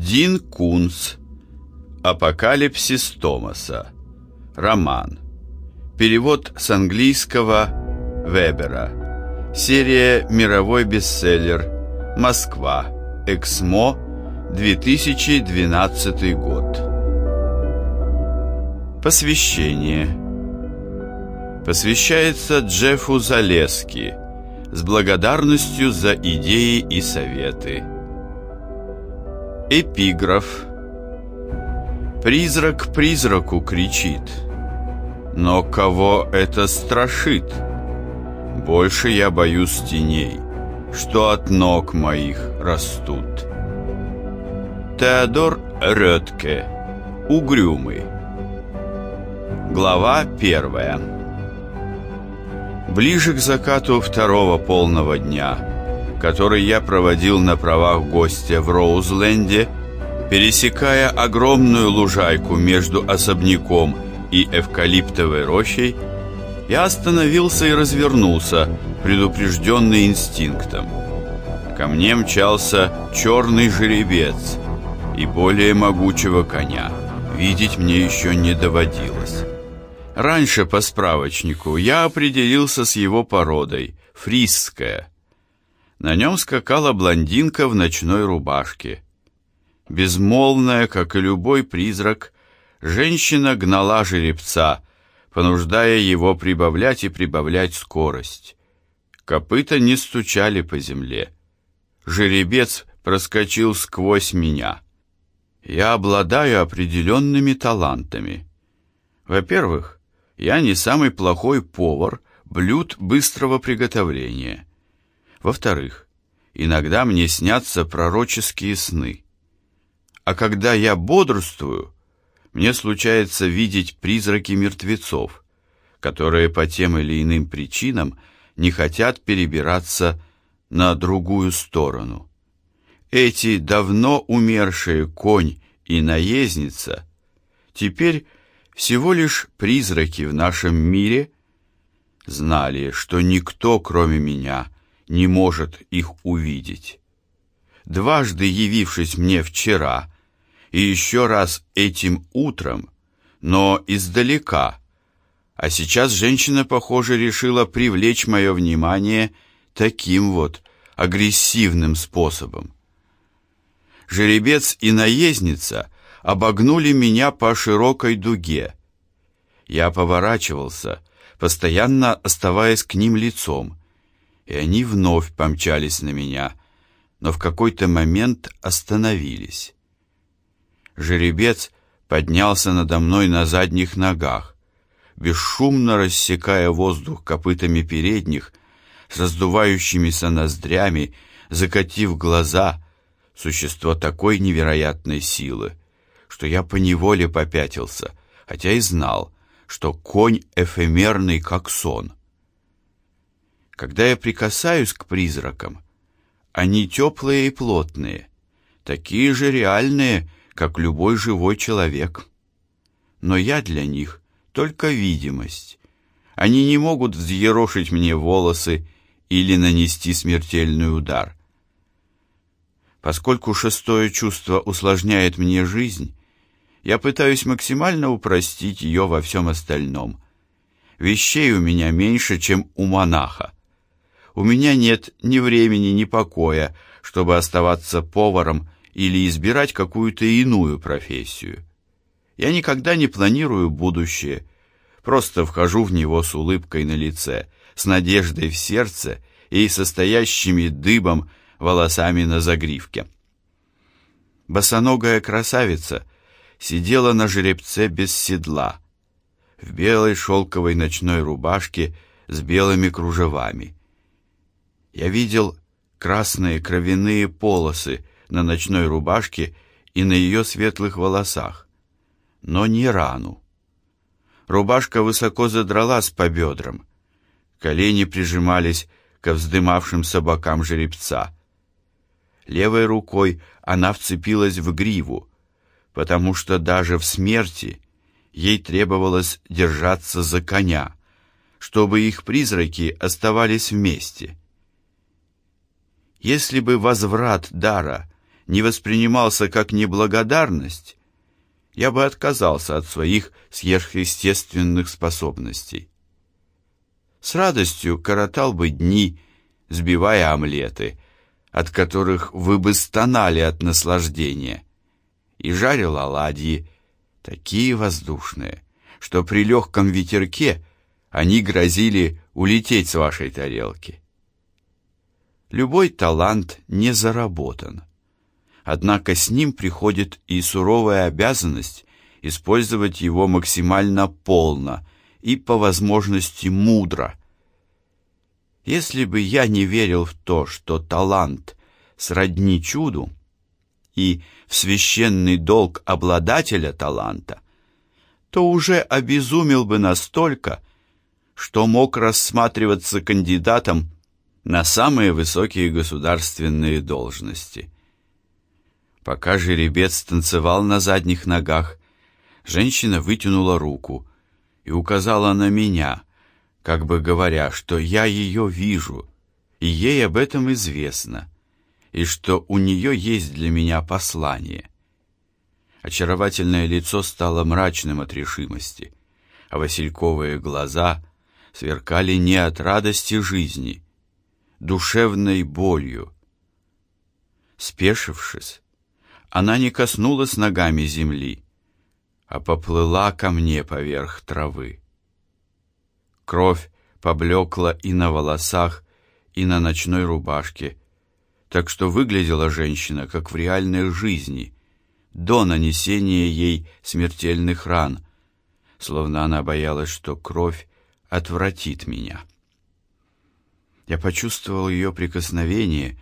Дин Кунц. Апокалипсис Томаса. Роман. Перевод с английского Вебера. Серия «Мировой бестселлер». Москва. Эксмо. 2012 год. Посвящение. Посвящается Джеффу Залески с благодарностью за идеи и советы. Эпиграф. Призрак призраку кричит, но кого это страшит? Больше я боюсь теней, что от ног моих растут. Теодор Рёдке. Угрюмый. Глава первая. Ближе к закату второго полного дня – который я проводил на правах гостя в Роузленде, пересекая огромную лужайку между особняком и эвкалиптовой рощей, я остановился и развернулся, предупрежденный инстинктом. Ко мне мчался черный жеребец, и более могучего коня видеть мне еще не доводилось. Раньше по справочнику я определился с его породой – фрисская – на нем скакала блондинка в ночной рубашке. Безмолвная, как и любой призрак, женщина гнала жеребца, понуждая его прибавлять и прибавлять скорость. Копыта не стучали по земле. Жеребец проскочил сквозь меня. Я обладаю определенными талантами. Во-первых, я не самый плохой повар блюд быстрого приготовления – во-вторых, иногда мне снятся пророческие сны. А когда я бодрствую, мне случается видеть призраки мертвецов, которые по тем или иным причинам не хотят перебираться на другую сторону. Эти давно умершие конь и наездница теперь всего лишь призраки в нашем мире, знали, что никто, кроме меня, не может их увидеть. Дважды явившись мне вчера и еще раз этим утром, но издалека, а сейчас женщина, похоже, решила привлечь мое внимание таким вот агрессивным способом. Жеребец и наездница обогнули меня по широкой дуге. Я поворачивался, постоянно оставаясь к ним лицом, и они вновь помчались на меня, но в какой-то момент остановились. Жеребец поднялся надо мной на задних ногах, бесшумно рассекая воздух копытами передних, с раздувающимися ноздрями, закатив глаза, существо такой невероятной силы, что я поневоле попятился, хотя и знал, что конь эфемерный, как сон. Когда я прикасаюсь к призракам, они теплые и плотные, такие же реальные, как любой живой человек. Но я для них только видимость. Они не могут взъерошить мне волосы или нанести смертельный удар. Поскольку шестое чувство усложняет мне жизнь, я пытаюсь максимально упростить ее во всем остальном. Вещей у меня меньше, чем у монаха. У меня нет ни времени, ни покоя, чтобы оставаться поваром или избирать какую-то иную профессию. Я никогда не планирую будущее, просто вхожу в него с улыбкой на лице, с надеждой в сердце и состоящими дыбом волосами на загривке. Босоногая красавица сидела на жеребце без седла, в белой шелковой ночной рубашке с белыми кружевами. Я видел красные кровяные полосы на ночной рубашке и на ее светлых волосах, но не рану. Рубашка высоко задралась по бедрам, колени прижимались ко вздымавшимся бокам жеребца. Левой рукой она вцепилась в гриву, потому что даже в смерти ей требовалось держаться за коня, чтобы их призраки оставались вместе. Если бы возврат дара не воспринимался как неблагодарность, я бы отказался от своих сверхъестественных способностей. С радостью коротал бы дни, сбивая омлеты, от которых вы бы стонали от наслаждения, и жарил оладьи, такие воздушные, что при легком ветерке они грозили улететь с вашей тарелки. Любой талант не заработан. Однако с ним приходит и суровая обязанность использовать его максимально полно и по возможности мудро. Если бы я не верил в то, что талант сродни чуду, и в священный долг обладателя таланта, то уже обезумел бы настолько, что мог рассматриваться кандидатом на самые высокие государственные должности. Пока жеребец танцевал на задних ногах, женщина вытянула руку и указала на меня, как бы говоря, что я ее вижу, и ей об этом известно, и что у нее есть для меня послание. Очаровательное лицо стало мрачным от решимости, а васильковые глаза сверкали не от радости жизни, душевной болью. Спешившись, она не коснулась ногами земли, а поплыла ко мне поверх травы. Кровь поблекла и на волосах, и на ночной рубашке, так что выглядела женщина, как в реальной жизни, до нанесения ей смертельных ран, словно она боялась, что кровь отвратит меня. Я почувствовал ее прикосновение,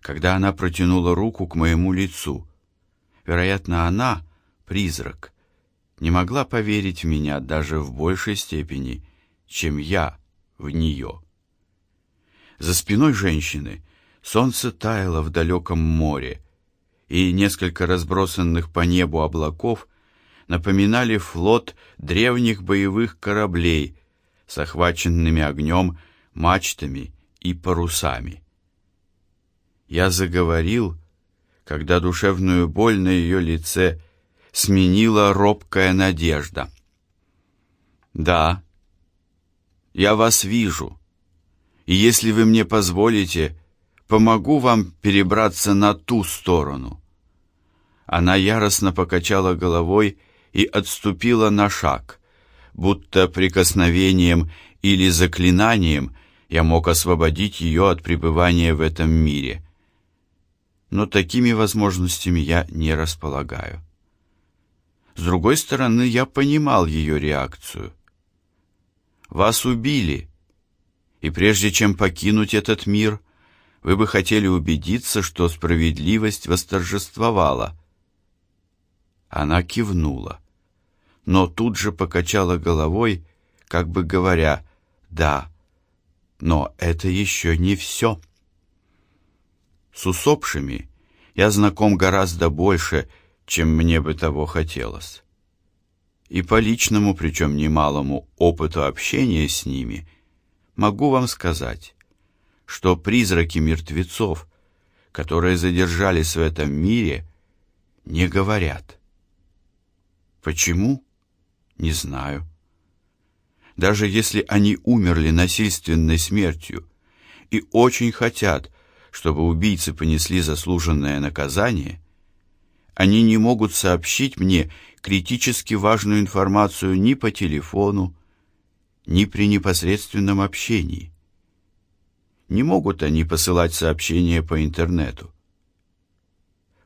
когда она протянула руку к моему лицу — Вероятно, она, призрак, не могла поверить в меня даже в большей степени, чем я в нее. За спиной женщины солнце таяло в далеком море, и несколько разбросанных по небу облаков напоминали флот древних боевых кораблей с охваченными огнем мачтами и парусами. Я заговорил, когда душевную боль на ее лице сменила робкая надежда. «Да, я вас вижу, и если вы мне позволите, помогу вам перебраться на ту сторону». Она яростно покачала головой и отступила на шаг, будто прикосновением или заклинанием я мог освободить ее от пребывания в этом мире но такими возможностями я не располагаю. С другой стороны, я понимал ее реакцию. Вас убили, и прежде чем покинуть этот мир, вы бы хотели убедиться, что справедливость восторжествовала. Она кивнула, но тут же покачала головой, как бы говоря «да». Но это еще не все. С усопшими я знаком гораздо больше, чем мне бы того хотелось. И по личному, причем немалому, опыту общения с ними могу вам сказать, что призраки мертвецов, которые задержались в этом мире, не говорят. Почему? Не знаю. Даже если они умерли насильственной смертью и очень хотят, чтобы убийцы понесли заслуженное наказание, они не могут сообщить мне критически важную информацию ни по телефону, ни при непосредственном общении. Не могут они посылать сообщения по интернету.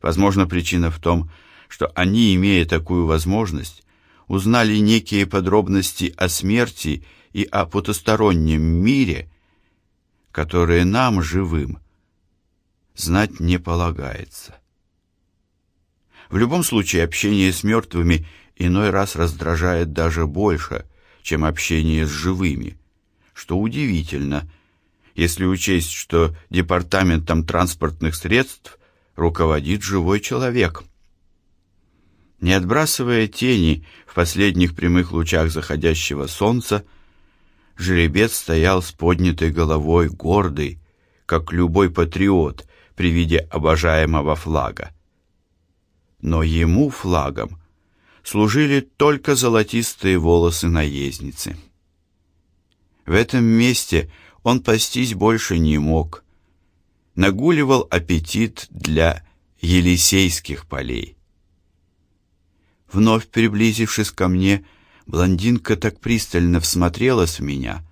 Возможно, причина в том, что они, имея такую возможность, узнали некие подробности о смерти и о потустороннем мире, которые нам, живым, знать не полагается. В любом случае, общение с мертвыми иной раз раздражает даже больше, чем общение с живыми, что удивительно, если учесть, что департаментом транспортных средств руководит живой человек. Не отбрасывая тени в последних прямых лучах заходящего солнца, жеребец стоял с поднятой головой, гордый, как любой патриот, при виде обожаемого флага. но ему флагом служили только золотистые волосы наездницы. В этом месте он пастись больше не мог. Нагуливал аппетит для Елисейских полей. Вновь приблизившись ко мне, блондинка так пристально всмотрелась в меня,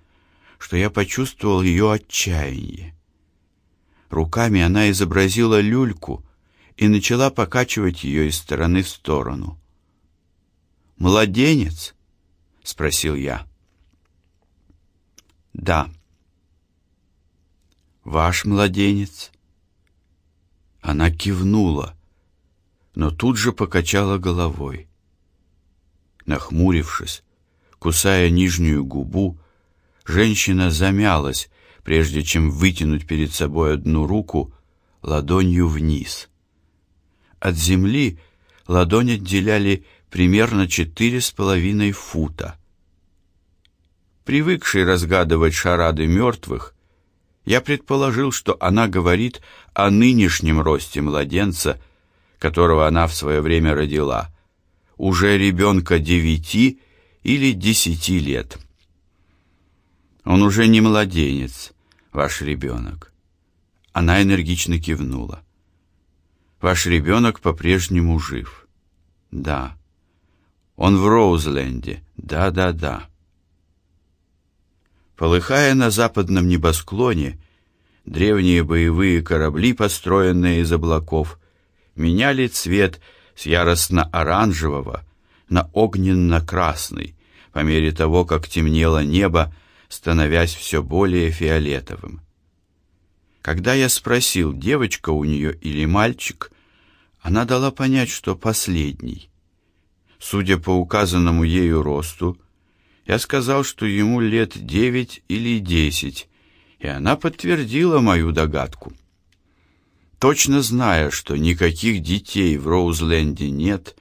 что я почувствовал ее отчаяние. Руками она изобразила люльку и начала покачивать ее из стороны в сторону. «Младенец?» — спросил я. «Да». «Ваш младенец?» Она кивнула, но тут же покачала головой. Нахмурившись, кусая нижнюю губу, женщина замялась, прежде чем вытянуть перед собой одну руку ладонью вниз. От земли ладонь отделяли примерно четыре с половиной фута. Привыкший разгадывать шарады мертвых, я предположил, что она говорит о нынешнем росте младенца, которого она в свое время родила, уже ребенка девяти или десяти лет. Он уже не младенец, ваш ребенок. Она энергично кивнула. Ваш ребенок по-прежнему жив. Да. Он в Роузленде. Да, да, да. Полыхая на западном небосклоне, древние боевые корабли, построенные из облаков, меняли цвет с яростно-оранжевого на огненно-красный, по мере того, как темнело небо, становясь все более фиолетовым. Когда я спросил, девочка у нее или мальчик, она дала понять, что последний. Судя по указанному ею росту, я сказал, что ему лет девять или десять, и она подтвердила мою догадку. Точно зная, что никаких детей в Роузленде нет,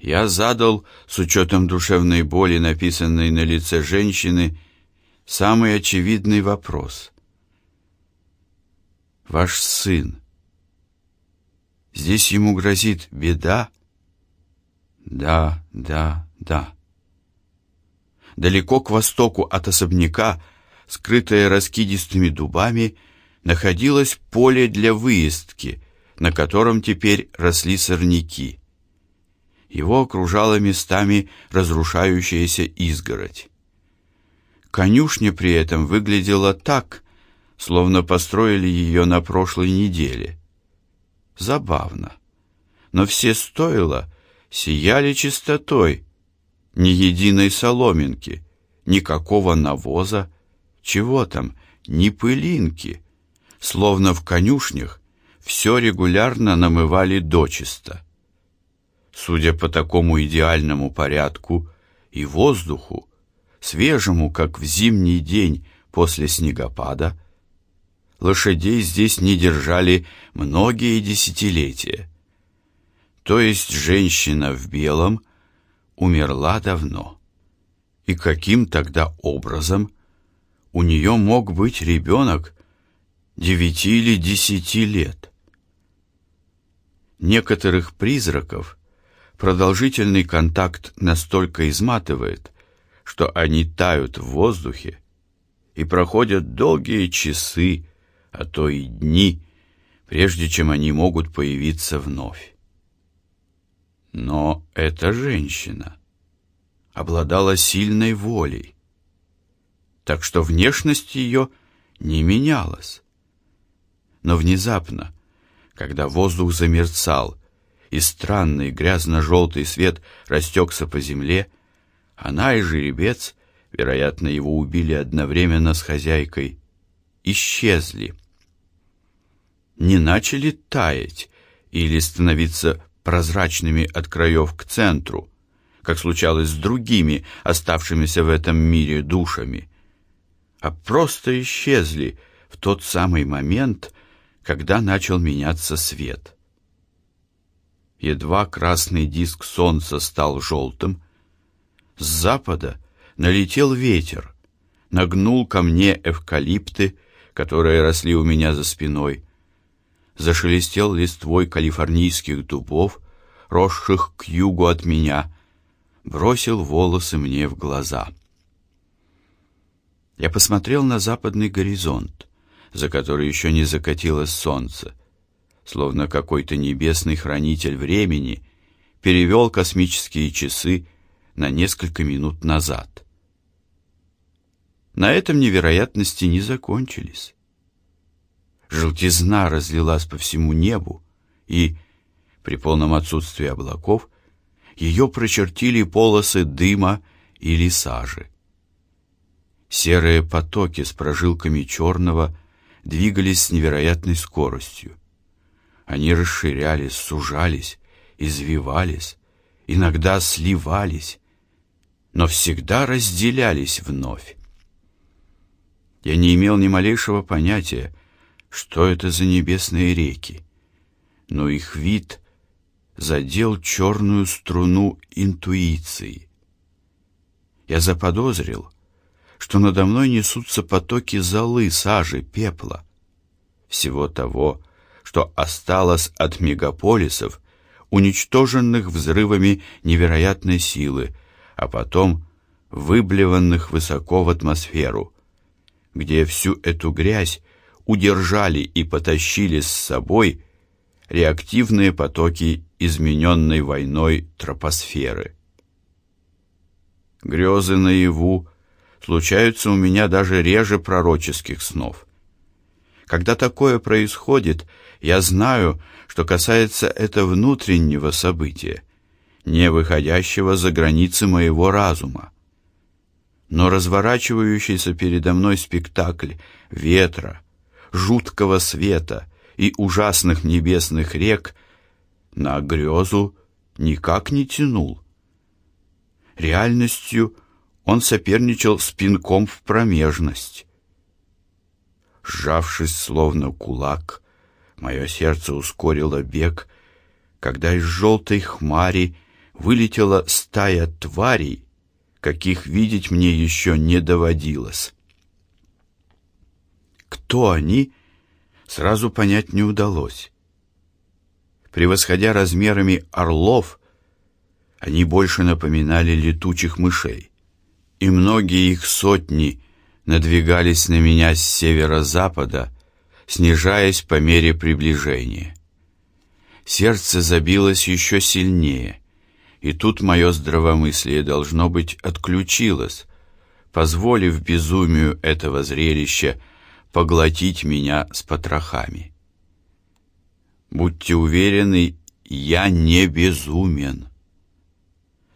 я задал, с учетом душевной боли, написанной на лице женщины, самый очевидный вопрос. «Ваш сын. Здесь ему грозит беда?» «Да, да, да». Далеко к востоку от особняка, скрытое раскидистыми дубами, находилось поле для выездки, на котором теперь росли сорняки. Его окружала местами разрушающаяся изгородь. Конюшня при этом выглядела так, словно построили ее на прошлой неделе. Забавно. Но все стойла сияли чистотой, ни единой соломинки, никакого навоза, чего там, ни пылинки, словно в конюшнях все регулярно намывали дочисто. Судя по такому идеальному порядку и воздуху, свежему, как в зимний день после снегопада. Лошадей здесь не держали многие десятилетия. То есть женщина в белом умерла давно. И каким тогда образом у нее мог быть ребенок девяти или десяти лет? Некоторых призраков продолжительный контакт настолько изматывает, что они тают в воздухе и проходят долгие часы, а то и дни, прежде чем они могут появиться вновь. Но эта женщина обладала сильной волей, так что внешность ее не менялась. Но внезапно, когда воздух замерцал и странный грязно-желтый свет растекся по земле, она и жеребец, вероятно, его убили одновременно с хозяйкой, исчезли. Не начали таять или становиться прозрачными от краев к центру, как случалось с другими оставшимися в этом мире душами, а просто исчезли в тот самый момент, когда начал меняться свет. Едва красный диск солнца стал желтым, с запада налетел ветер, нагнул ко мне эвкалипты, которые росли у меня за спиной, зашелестел листвой калифорнийских дубов, росших к югу от меня, бросил волосы мне в глаза. Я посмотрел на западный горизонт, за который еще не закатилось солнце, словно какой-то небесный хранитель времени перевел космические часы на несколько минут назад. На этом невероятности не закончились. Желтизна разлилась по всему небу, и, при полном отсутствии облаков, ее прочертили полосы дыма или сажи. Серые потоки с прожилками черного двигались с невероятной скоростью. Они расширялись, сужались, извивались, иногда сливались, но всегда разделялись вновь. Я не имел ни малейшего понятия, что это за небесные реки, но их вид задел черную струну интуиции. Я заподозрил, что надо мной несутся потоки золы, сажи, пепла, всего того, что осталось от мегаполисов, уничтоженных взрывами невероятной силы, а потом выблеванных высоко в атмосферу, где всю эту грязь удержали и потащили с собой реактивные потоки измененной войной тропосферы. Грезы наяву случаются у меня даже реже пророческих снов. Когда такое происходит, я знаю, что касается это внутреннего события, не выходящего за границы моего разума. Но разворачивающийся передо мной спектакль ветра, жуткого света и ужасных небесных рек на грезу никак не тянул. Реальностью он соперничал с пинком в промежность. Сжавшись словно кулак, мое сердце ускорило бег, когда из желтой хмари вылетела стая тварей, каких видеть мне еще не доводилось. Кто они, сразу понять не удалось. Превосходя размерами орлов, они больше напоминали летучих мышей, и многие их сотни надвигались на меня с северо-запада, снижаясь по мере приближения. Сердце забилось еще сильнее, и тут мое здравомыслие должно быть отключилось, позволив безумию этого зрелища поглотить меня с потрохами. Будьте уверены, я не безумен.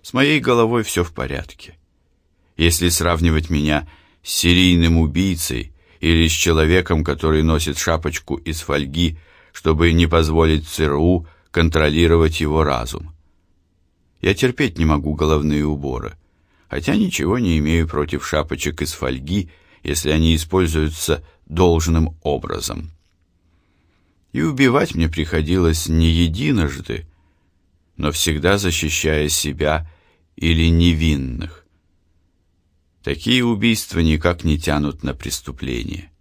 С моей головой все в порядке. Если сравнивать меня с серийным убийцей или с человеком, который носит шапочку из фольги, чтобы не позволить ЦРУ контролировать его разум. Я терпеть не могу головные уборы, хотя ничего не имею против шапочек из фольги, если они используются должным образом. И убивать мне приходилось не единожды, но всегда защищая себя или невинных. Такие убийства никак не тянут на преступление.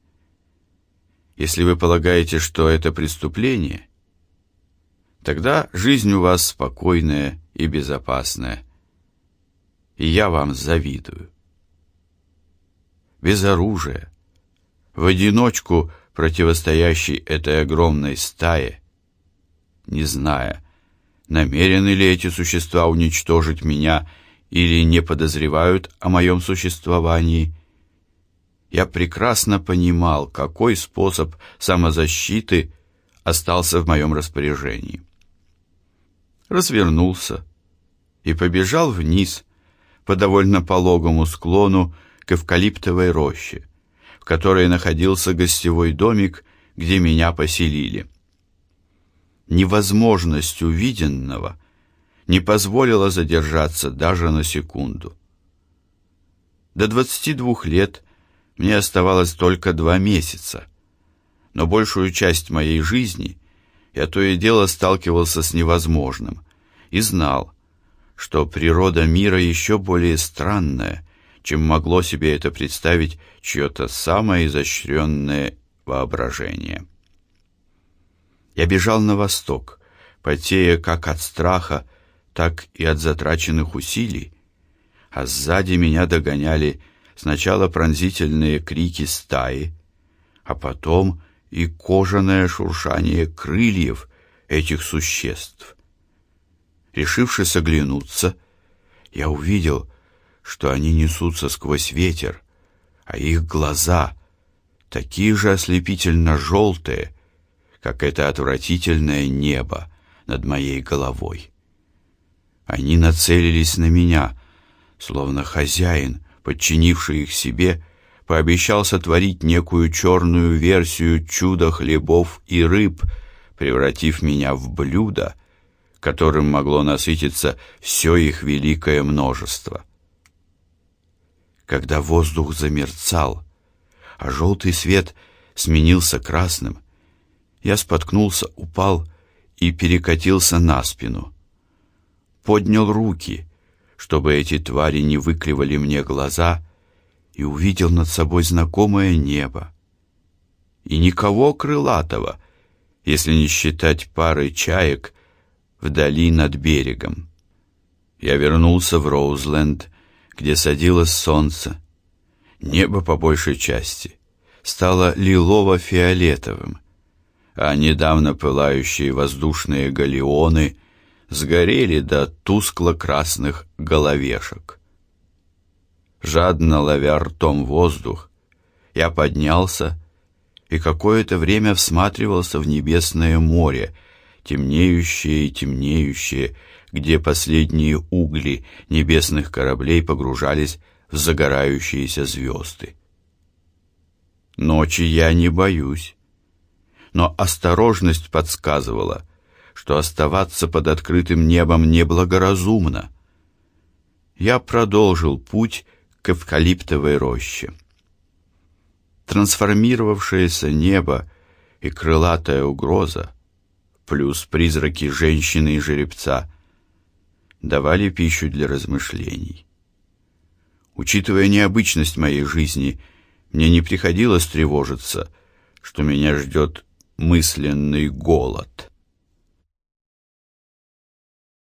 Если вы полагаете, что это преступление, тогда жизнь у вас спокойная и безопасная, и я вам завидую. Без оружия, в одиночку противостоящий этой огромной стае, не зная, намерены ли эти существа уничтожить меня или не подозревают о моем существовании. Я прекрасно понимал, какой способ самозащиты остался в моем распоряжении. Развернулся и побежал вниз по довольно пологому склону к эвкалиптовой роще в которой находился гостевой домик, где меня поселили. Невозможность увиденного не позволила задержаться даже на секунду. До 22 лет мне оставалось только два месяца, но большую часть моей жизни я то и дело сталкивался с невозможным и знал, что природа мира еще более странная, чем могло себе это представить чье-то самое изощренное воображение. Я бежал на восток, потея как от страха, так и от затраченных усилий, а сзади меня догоняли сначала пронзительные крики стаи, а потом и кожаное шуршание крыльев этих существ. Решившись оглянуться, я увидел, что они несутся сквозь ветер, а их глаза такие же ослепительно желтые, как это отвратительное небо над моей головой. Они нацелились на меня, словно хозяин, подчинивший их себе, пообещал сотворить некую черную версию чуда хлебов и рыб, превратив меня в блюдо, которым могло насытиться все их великое множество. Когда воздух замерцал, а желтый свет сменился красным, я споткнулся, упал и перекатился на спину. Поднял руки, чтобы эти твари не выклевали мне глаза, и увидел над собой знакомое небо. И никого крылатого, если не считать пары чаек вдали над берегом. Я вернулся в Роузленд, где садилось солнце. Небо по большей части стало лилово-фиолетовым, а недавно пылающие воздушные галеоны сгорели до тускло-красных головешек. Жадно ловя ртом воздух, я поднялся и какое-то время всматривался в небесное море, темнеющее и темнеющее, где последние угли небесных кораблей погружались в загорающиеся звезды. Ночи я не боюсь, но осторожность подсказывала, что оставаться под открытым небом неблагоразумно. Я продолжил путь к эвкалиптовой роще. Трансформировавшееся небо и крылатая угроза, плюс призраки женщины и жеребца, давали пищу для размышлений. Учитывая необычность моей жизни, мне не приходилось тревожиться, что меня ждет мысленный голод.